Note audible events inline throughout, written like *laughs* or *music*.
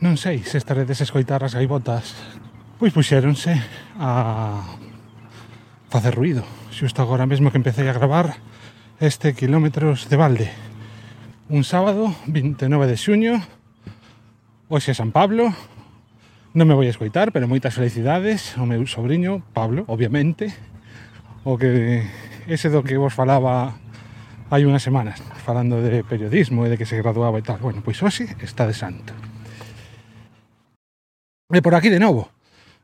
non sei se estaredes a escoitar as gaivotas, pois puxéronse a facer ruido. Xusto agora mesmo que empecé a gravar este Kilómetros de Balde. Un sábado, 29 de xuño, hoxe San Pablo, non me vou a escoitar, pero moitas felicidades ao meu sobrinho, Pablo, obviamente, o que ese do que vos falaba hai unhas semanas, falando de periodismo e de que se graduaba e tal. Bueno, pois hoxe está de santo. E por aquí de novo,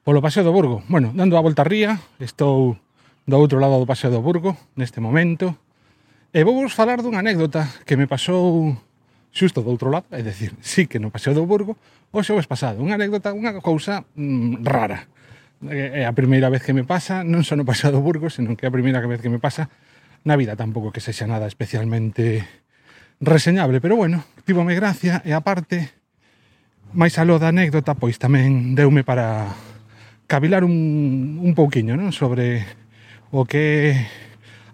polo Paseo do Burgo. Bueno, dando a volta a ría, estou do outro lado do Paseo do Burgo neste momento. E vou vos falar dunha anécdota que me pasou xusto do outro lado, é dicir, sí que no Paseo do Burgo, o xoves pasado. Unha anécdota, unha cousa mm, rara. É a primeira vez que me pasa, non só no Paseo do Burgo, senón que é a primeira vez que me pasa na vida tampouco que sexa nada especialmente reseñable, pero bueno, tivome gracia e aparte Mais aló da anécdota, pois tamén deume para cavilar un, un pouquiño non? sobre o que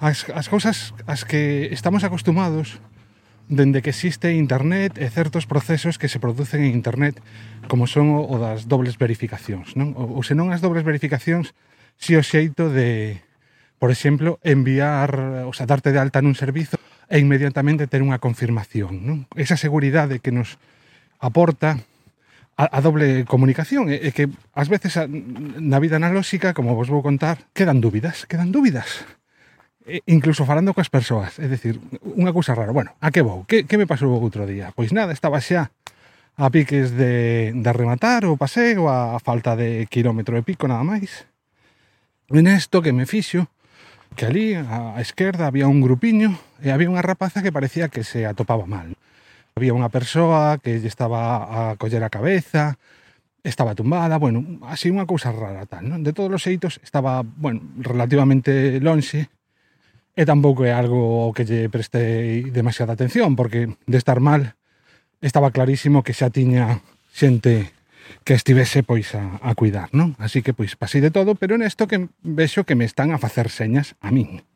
as, as cousas as que estamos acostumados dende que existe internet e certos procesos que se producen en internet como son o, o das dobles verificacións, non? Ou, ou senón as dobles verificacións si o xeito de, por exemplo, enviar, ou sea, darte de alta nun servizo e inmediatamente ter unha confirmación, non? Esa seguridade que nos aporta a, a doble comunicación e, e que ás veces a, na vida analóxica, como vos vou contar, quedan dúbidas, quedan dúbidas. E, incluso falando coas persoas, é dicir, unha cousa rara, bueno, a que vou? Que, que me pasou outro día? Pois nada, estaba xa a piques de, de rematar o paseo a, a falta de kilómetro e pico nada máis. E nesto que me fixo, que ali, á esquerda, había un grupiño e había unha rapaza que parecía que se atopaba mal. Había unha persoa que lle estaba a coller a cabeza, estaba tumbada, bueno, así unha cousa rara tal, non? De todos os xeitos estaba, bueno, relativamente lonxe e tampouco é algo que lle prestei demasiada atención porque de estar mal estaba clarísimo que xa tiña xente que estivese pois a, a cuidar, non? Así que pois pasei de todo, pero nesto que vexo que me están a facer señas a min.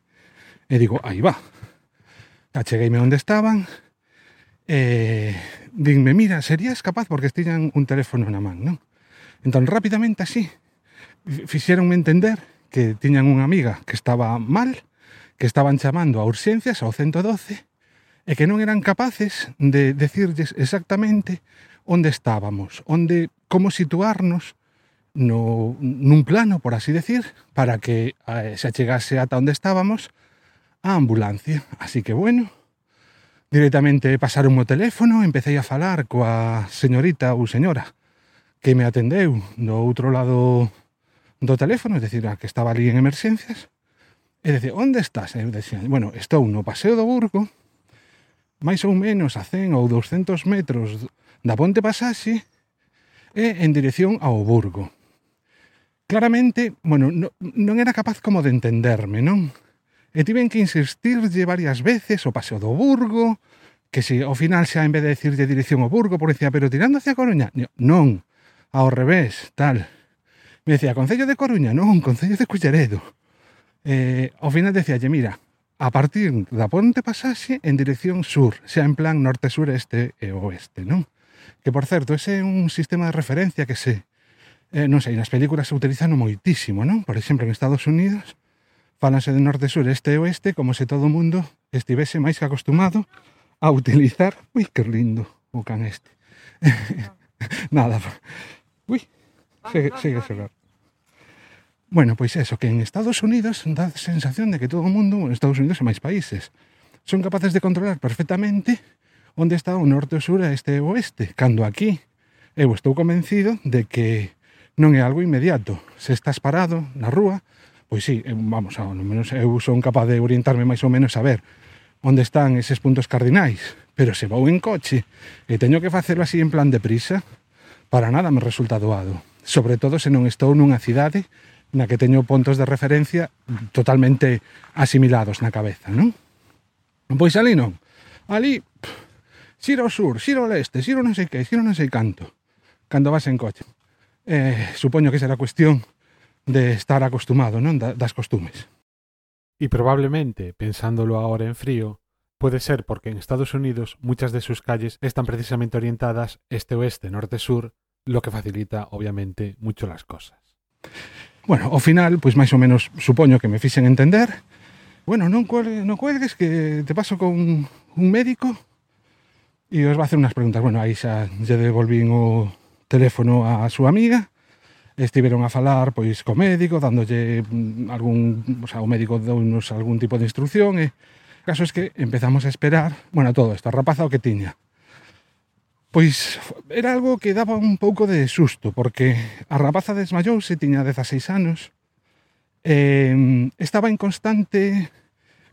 E digo, aí va. Achegueime onde estaban, eh, dinme, mira, serías capaz porque tiñan un teléfono na man, non? Entón, rapidamente así, fixeronme entender que tiñan unha amiga que estaba mal, que estaban chamando a urxencias ao 112 e que non eran capaces de decirlles exactamente onde estábamos, onde como situarnos no, nun plano, por así decir, para que eh, se achegase ata onde estábamos a ambulancia. Así que bueno, Directamente pasaron o teléfono, empecé a falar coa señorita ou señora que me atendeu do outro lado do teléfono, é dicir, a que estaba ali en emerxencias, e dicir, onde estás? E eu dicía, bueno, estou no Paseo do Burgo, máis ou menos a 100 ou 200 metros da Ponte Pasaxe, e en dirección ao Burgo. Claramente, bueno, no, non era capaz como de entenderme, non? e tiven que insistirlle varias veces o paseo do Burgo, que se ao final xa en vez de decirlle dirección ao Burgo, por decía, pero tirando hacia Coruña, non, ao revés, tal. Me decía, Concello de Coruña, non, Concello de Culleredo. Eh, ao final decía, mira, a partir da Ponte Pasaxe en dirección sur, xa en plan norte-sur, este e oeste, non? Que, por certo, ese é un sistema de referencia que se... Eh, non sei, nas películas se utilizan moitísimo, non? Por exemplo, en Estados Unidos, Falanse de norte, sur, este e oeste, como se todo o mundo estivese máis que acostumado a utilizar... Ui, que lindo o can este. *laughs* Nada. Ui, segue, segue a xogar. Bueno, pois eso, que en Estados Unidos dá sensación de que todo o mundo, en Estados Unidos e máis países, son capaces de controlar perfectamente onde está o norte, o sur, a este e o oeste, cando aquí eu estou convencido de que non é algo inmediato. Se estás parado na rúa, pois sí, eh, vamos, ao menos eu son capaz de orientarme máis ou menos a ver onde están eses puntos cardinais, pero se vou en coche e teño que facelo así en plan de prisa, para nada me resulta doado, sobre todo se non estou nunha cidade na que teño pontos de referencia totalmente asimilados na cabeza, non? Pois ali non. Ali, xiro ao sur, xiro ao leste, xiro non sei que, xiro non sei canto, cando vas en coche. Eh, supoño que será cuestión de estar acostumado, non? das costumes. Y probablemente, pensándolo ahora en frío, puede ser porque en Estados Unidos muchas de sus calles están precisamente orientadas este-oeste, norte-sur, lo que facilita, obviamente, mucho las cosas. Bueno, ao final, pois máis ou menos supoño que me fixen entender. Bueno, non cuelgues, non cuelgues que te paso con un médico e os va a hacer unhas preguntas. Bueno, aí xa lle devolvín o teléfono á súa amiga estiveron a falar pois co médico, dándolle mm, algún, o sea, o médico dounos algún tipo de instrucción e o caso es que empezamos a esperar, bueno, todo isto, a rapaza o que tiña. Pois era algo que daba un pouco de susto, porque a rapaza desmayouse, tiña 16 anos, eh, estaba en constante,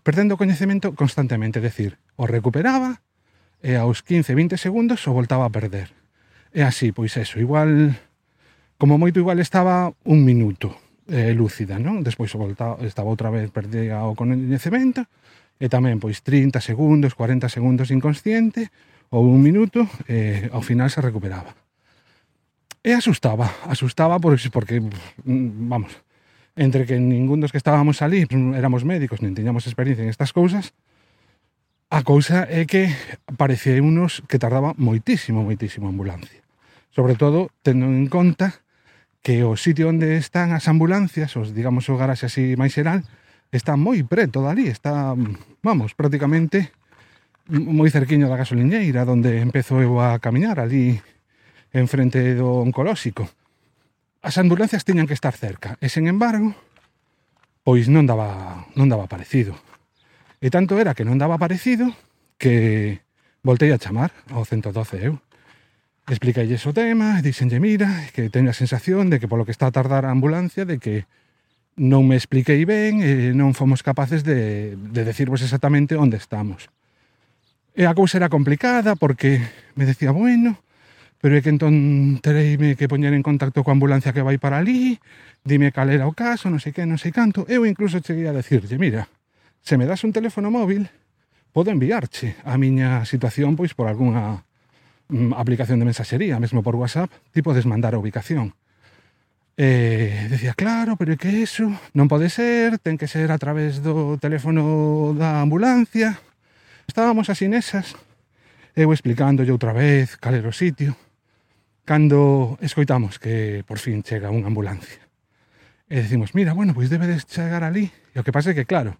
perdendo coñecemento constantemente, decir, o recuperaba, e aos 15, 20 segundos o voltaba a perder. E así, pois eso, igual como moito igual estaba un minuto eh, lúcida, non? Despois volta, estaba outra vez perdida o coñecemento e tamén pois 30 segundos, 40 segundos inconsciente ou un minuto e ao final se recuperaba. E asustaba, asustaba porque, porque vamos, entre que ningún dos que estábamos ali mm, éramos médicos, nin tiñamos experiencia en estas cousas, a cousa é que parecía unos que tardaba moitísimo, moitísimo a ambulancia. Sobre todo, tendo en conta que o sitio onde están as ambulancias, os, digamos, o garaxe así máis xeral, está moi preto dali, está, vamos, prácticamente moi cerquiño da gasoliñeira onde empezo eu a camiñar ali en frente do oncolóxico. As ambulancias tiñan que estar cerca, e sen embargo, pois non daba, non daba parecido. E tanto era que non daba parecido que voltei a chamar ao 112 eu explicalle o tema, dixenlle, mira, que teño a sensación de que polo que está a tardar a ambulancia, de que non me expliquei ben e non fomos capaces de, de decirvos exactamente onde estamos. E a cousa era complicada porque me decía, bueno, pero é que entón tereime que poñer en contacto coa ambulancia que vai para ali, dime cal era o caso, non sei que, non sei canto. Eu incluso cheguei a decirlle, mira, se me das un teléfono móvil, podo enviarche a miña situación pois por algunha Mm, aplicación de mensaxería, mesmo por WhatsApp, ti podes mandar a ubicación. E decía, claro, pero é que eso non pode ser, ten que ser a través do teléfono da ambulancia. Estábamos así nesas, eu explicándolle outra vez cal era o sitio, cando escoitamos que por fin chega unha ambulancia. E decimos, mira, bueno, pois debe de chegar ali. E o que pasa é que, claro,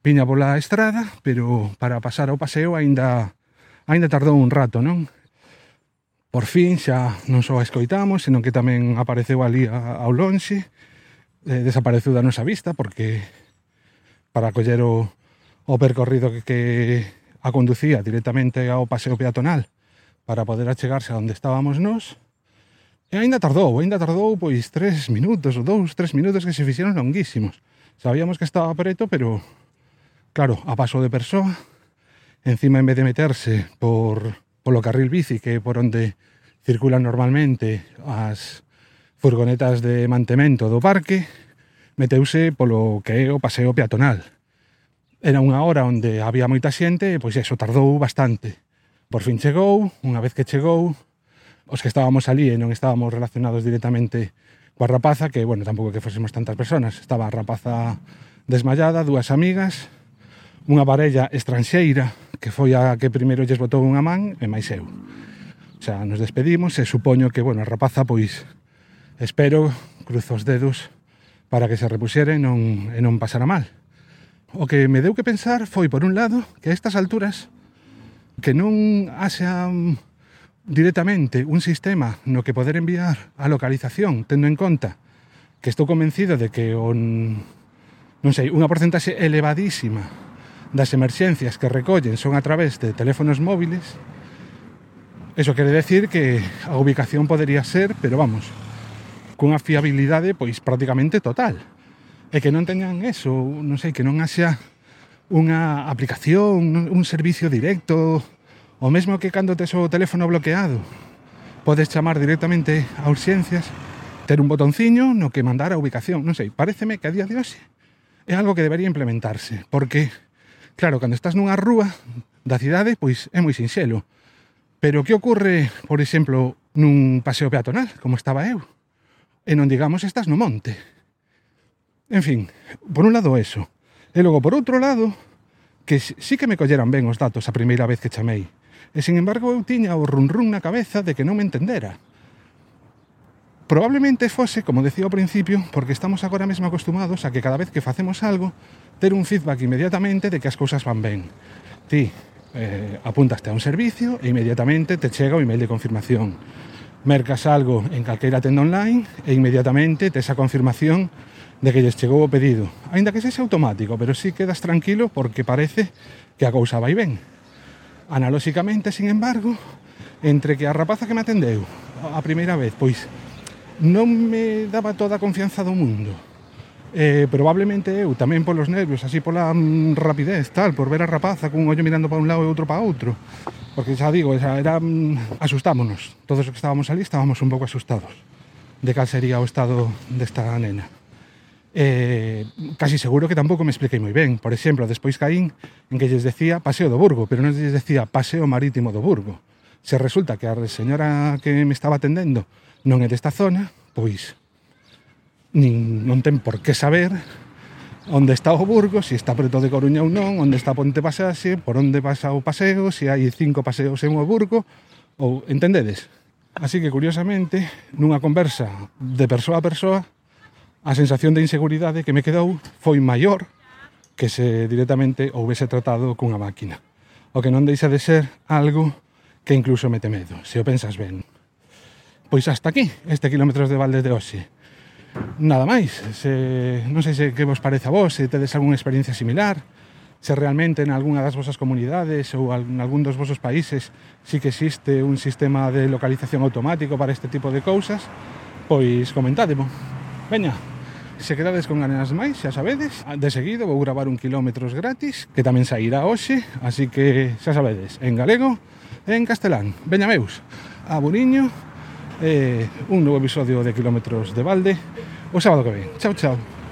viña pola estrada, pero para pasar ao paseo aínda aínda tardou un rato, non? Por fin xa non só a escoitamos, senón que tamén apareceu ali ao lonxe, eh, desapareceu da nosa vista, porque para coller o, o percorrido que, que a conducía directamente ao paseo peatonal para poder achegarse a onde estábamos nós, e aínda tardou, aínda tardou pois tres minutos ou dous, tres minutos que se fixeron longuísimos. Sabíamos que estaba preto, pero claro, a paso de persoa, encima en vez de meterse por polo carril bici, que é por onde circulan normalmente as furgonetas de mantemento do parque, meteuse polo que é o paseo peatonal. Era unha hora onde había moita xente e pois eso tardou bastante. Por fin chegou, unha vez que chegou, os que estábamos ali e non estábamos relacionados directamente coa rapaza, que, bueno, tampouco que fósemos tantas personas. Estaba a rapaza desmayada, dúas amigas, unha parella estranxeira que foi a que primeiro lles botou unha man e máis eu. O sea, nos despedimos e supoño que, bueno, a rapaza, pois, espero, cruzo os dedos para que se repuxere e non, e non pasara mal. O que me deu que pensar foi, por un lado, que a estas alturas que non haxa mm, directamente un sistema no que poder enviar a localización, tendo en conta que estou convencido de que on, non sei, unha porcentaxe elevadísima das emerxencias que recollen son a través de teléfonos móviles, eso quere decir que a ubicación podería ser, pero vamos, cunha fiabilidade pois prácticamente total. E que non teñan eso, non sei, que non haxa unha aplicación, un servicio directo, o mesmo que cando tes o teléfono bloqueado, podes chamar directamente a urxencias, ter un botonciño no que mandar a ubicación, non sei, pareceme que a día de hoxe é algo que debería implementarse, porque Claro, cando estás nunha rúa da cidade, pois é moi sinxelo. Pero que ocorre, por exemplo, nun paseo peatonal, como estaba eu? E non digamos estás no monte. En fin, por un lado eso. E logo, por outro lado, que sí que me colleran ben os datos a primeira vez que chamei. E, sin embargo, eu tiña o run run na cabeza de que non me entendera. Probablemente fose, como decía ao principio, porque estamos agora mesmo acostumados a que cada vez que facemos algo ter un feedback inmediatamente de que as cousas van ben. Ti eh, apuntaste a un servicio e inmediatamente te chega o email de confirmación. Mercas algo en calqueira tenda online e inmediatamente tes a confirmación de que lles chegou o pedido. Ainda que sexa automático, pero si sí quedas tranquilo porque parece que a cousa vai ben. Analóxicamente, sin embargo, entre que a rapaza que me atendeu a primeira vez, pois non me daba toda a confianza do mundo eh, probablemente eu tamén polos nervios, así pola mm, rapidez, tal, por ver a rapaza cun ollo mirando para un lado e outro para outro. Porque xa digo, xa era mm, asustámonos. Todos os que estábamos ali estábamos un pouco asustados de cal sería o estado desta nena. Eh, casi seguro que tampouco me expliquei moi ben. Por exemplo, despois caín en que lles decía Paseo do Burgo, pero non lles decía Paseo Marítimo do Burgo. Se resulta que a señora que me estaba atendendo non é desta zona, pois nin, non ten por que saber onde está o Burgo, se está preto de Coruña ou non, onde está Ponte Pasaxe, por onde pasa o paseo, se hai cinco paseos en o Burgo, ou entendedes? Así que, curiosamente, nunha conversa de persoa a persoa, a sensación de inseguridade que me quedou foi maior que se directamente houvese tratado cunha máquina. O que non deixa de ser algo que incluso mete medo, se o pensas ben. Pois hasta aquí, este quilómetros de Valdes de hoxe nada máis. Se, non sei se que vos parece a vos, se tedes algunha experiencia similar, se realmente en algunha das vosas comunidades ou en algún dos vosos países si que existe un sistema de localización automático para este tipo de cousas, pois comentádemo. Veña, se quedades con ganas máis, xa sabedes, de seguido vou gravar un quilómetros gratis, que tamén sairá hoxe, así que xa sabedes, en galego e en castelán. Veña meus, a Buriño, eh, un novo episodio de Kilómetros de Balde o sábado que ven. Chao, chao.